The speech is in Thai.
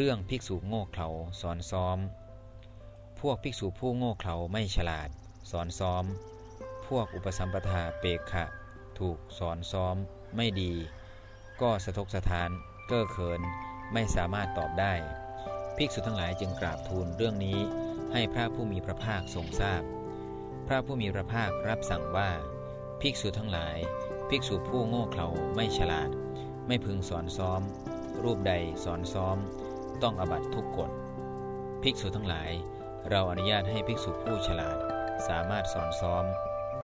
เรื่องภิกษุโง่เขลาสอนซ้อม พวกภิกษุผู้โง่เขลาไม่ฉลาด สอนซ้อม พวกอุปสัมปทาเปกขะ ถูกสอนซ้อมไม่ดี ก็สะทกสถาน เก้อเขินไม่สามารถตอบได้ ภิกษุทั้งหลายจึงกราบทูลเรื่องนี้ให้พระผู้มีพระภาคทรงทราบพพระผู้มีพระภาครับสั่งว่า ภิกษุทั้งหลาย ภิกษุผู้โง่เขลาไม่ฉลาด ไม่พึงสอนซ้อม รูปใดสอนซ้อม ต้องอบัตทุกกฎภิกษุทั้งหลาย เราอนุญาตให้ภิกษุผู้ฉลาด สามารถสอนซ้อม